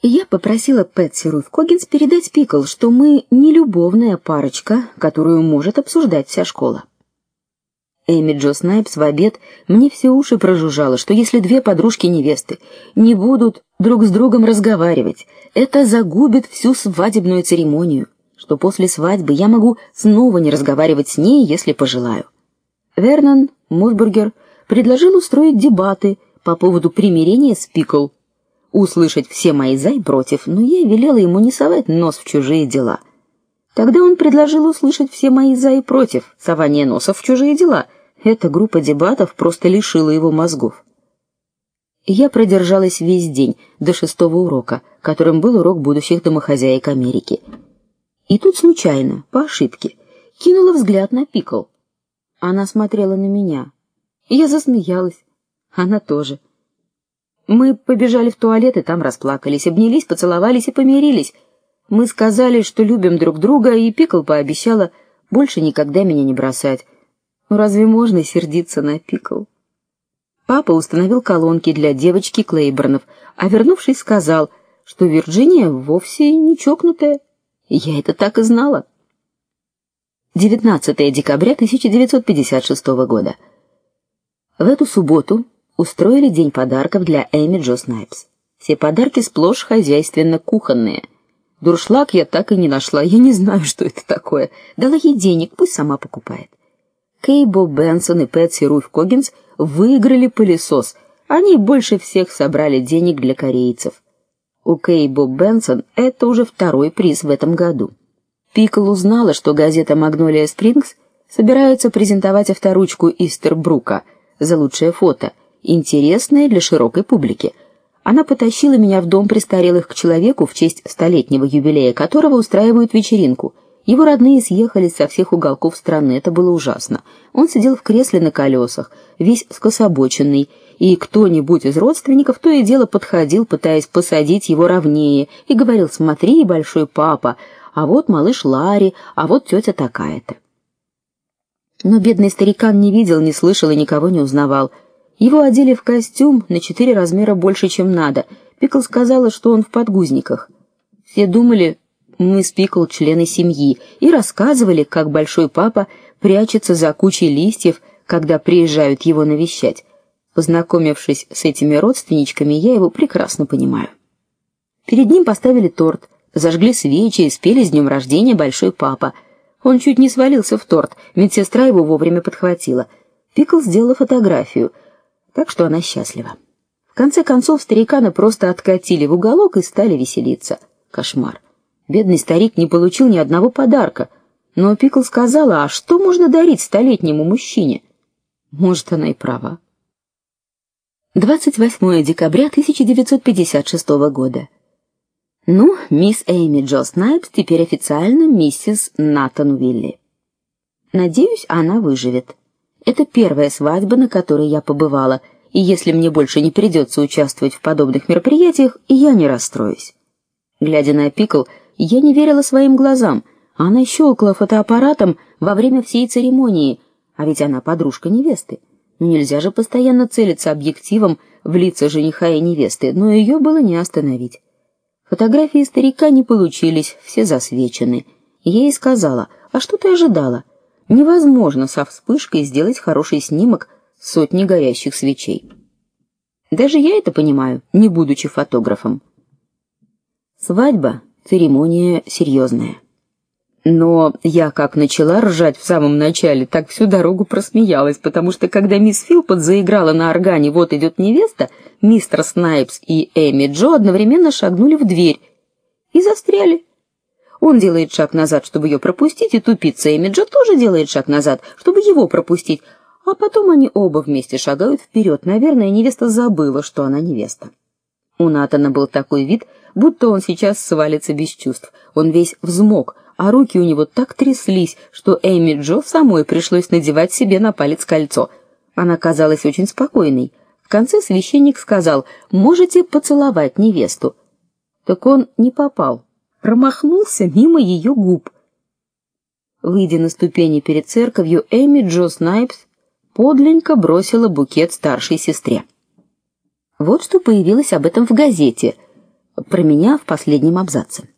Я попросила Пэтси Руф Когинс передать Пикл, что мы не любовная парочка, которую может обсуждать вся школа. Эми Джо Снайпс в обед мне все уши прожужжала, что если две подружки-невесты не будут друг с другом разговаривать, это загубит всю свадебную церемонию, что после свадьбы я могу снова не разговаривать с ней, если пожелаю. Вернон Мосбургер предложил устроить дебаты по поводу примирения с Пикл услышать все мои за и против, но я велела ему не совать нос в чужие дела. Тогда он предложил услышать все мои за и против сования носа в чужие дела. Эта группа дебатов просто лишила его мозгов. Я продержалась весь день до шестого урока, которым был урок будущих домохозяек Америки. И тут случайно, по ошибке, кинула взгляд на Пикл. Она смотрела на меня. Я засмеялась. Она тоже. Мы побежали в туалет и там расплакались, обнялись, поцеловались и помирились. Мы сказали, что любим друг друга, и Пикл пообещала больше никогда меня не бросать. Ну разве можно сердиться на Пикл? Папа установил колонки для девочки Клейборнов, а вернувшись, сказал, что Вирджиния вовсе не чокнутая. Я это так и знала. 19 декабря 1956 года. В эту субботу устроили день подарков для Эми Джо Снайпс. Все подарки сплошь хозяйственно-кухонные. Дуршлаг я так и не нашла. Я не знаю, что это такое. Дала ей денег, пусть сама покупает. Кейбо Бенсон и Пэтси Руф Когинс выиграли пылесос. Они больше всех собрали денег для корейцев. У Кейбо Бенсон это уже второй приз в этом году. Пикл узнала, что газета Magnolia Springs собирается презентовать авторучку Истербрука за лучшее фото интересное для широкой публики. Она потащила меня в дом престарелых к человеку в честь столетнего юбилея которого устраивают вечеринку. Его родные съехались со всех уголков страны, это было ужасно. Он сидел в кресле на колесах, весь скособоченный, и кто-нибудь из родственников то и дело подходил, пытаясь посадить его ровнее, и говорил: "Смотри, большой папа, а вот малыш Ларри, а вот тетя такая-то". Но бедный старикан не видел, не слышал и никого не узнавал. Его одели в костюм на четыре размера больше, чем надо. Пикл сказала, что он в подгузниках. Все думали, мы с Пикл члены семьи, и рассказывали, как большой папа прячется за кучей листьев, когда приезжают его навещать. Познакомившись с этими родственничками, я его прекрасно понимаю. Перед ним поставили торт, зажгли свечи и спели с днем рождения большой папа. Он чуть не свалился в торт, медсестра его вовремя подхватила. Пикл сделала фотографию — так что она счастлива. В конце концов старикана просто откатили в уголок и стали веселиться. Кошмар. Бедный старик не получил ни одного подарка. Но Пикл сказала: "А что можно дарить столетнему мужчине?" Может, она и права. 28 декабря 1956 года. Ну, мисс Эми Джо Снайпс теперь официально миссис Натан Уилли. Надеюсь, она выживет. Это первая свадьба, на которой я побывала, и если мне больше не придется участвовать в подобных мероприятиях, я не расстроюсь. Глядя на Пикл, я не верила своим глазам. Она щелкала фотоаппаратом во время всей церемонии, а ведь она подружка невесты. Ну нельзя же постоянно целиться объективом в лица жениха и невесты, но ее было не остановить. Фотографии старика не получились, все засвечены. Ей сказала: "А что ты ожидала? Невозможно со вспышкой сделать хороший снимок сотни горящих свечей. Даже я это понимаю, не будучи фотографом. Свадьба церемония серьезная. Но я как начала ржать в самом начале, так всю дорогу просмеялась, потому что когда мисс Филпот заиграла на органе Вот идет невеста, мистер Снайпс и Эми Джо одновременно шагнули в дверь и застряли. Он делает шаг назад, чтобы ее пропустить, и тупица Эмиджа тоже делает шаг назад, чтобы его пропустить, а потом они оба вместе шагают вперед. Наверное, невеста забыла, что она невеста. У Натана был такой вид, будто он сейчас свалится без чувств. Он весь взмок, а руки у него так тряслись, что Эми Джо самой пришлось надевать себе на палец кольцо. Она казалась очень спокойной. В конце священник сказал: "Можете поцеловать невесту". Так он не попал промахнулся мимо ее губ. Выйдя на ступени перед церковью, Эми Джо Снайпс подленько бросила букет старшей сестре. Вот что появилось об этом в газете. про меня в последнем абзаце.